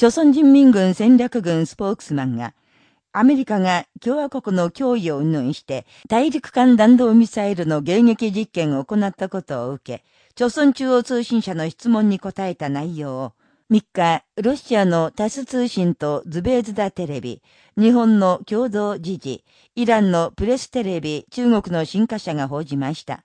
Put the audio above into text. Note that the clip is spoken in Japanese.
朝鮮人民軍戦略軍スポークスマンが、アメリカが共和国の脅威を云々して、大陸間弾道ミサイルの迎撃実験を行ったことを受け、朝鮮中央通信社の質問に答えた内容を、3日、ロシアのタス通信とズベーズダテレビ、日本の共同時事、イランのプレステレビ、中国の新華社が報じました。